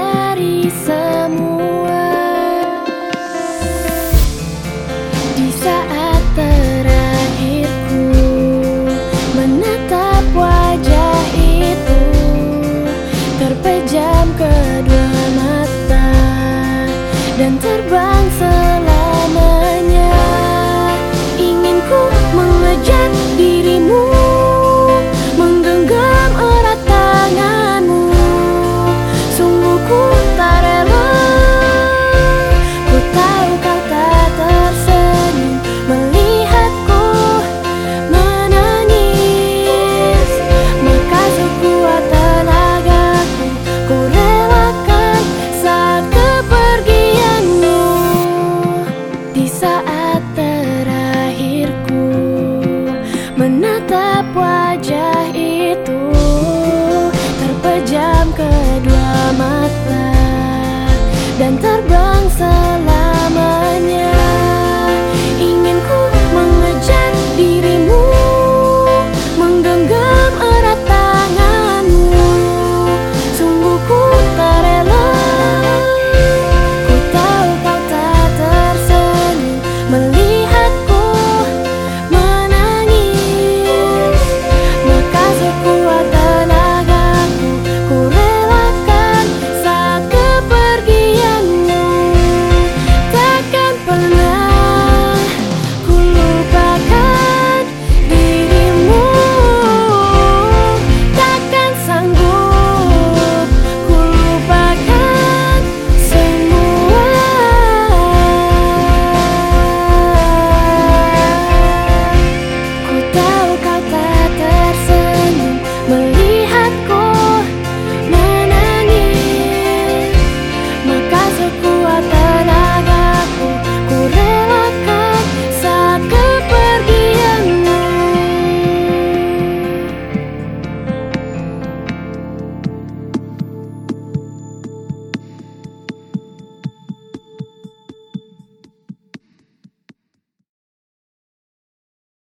dari semua. Di saat terakhirku Menatap wajah itu Terpejam kedua mata Dan terbang menatap wajah itu. Terpejam kedua mata dan terbang selalu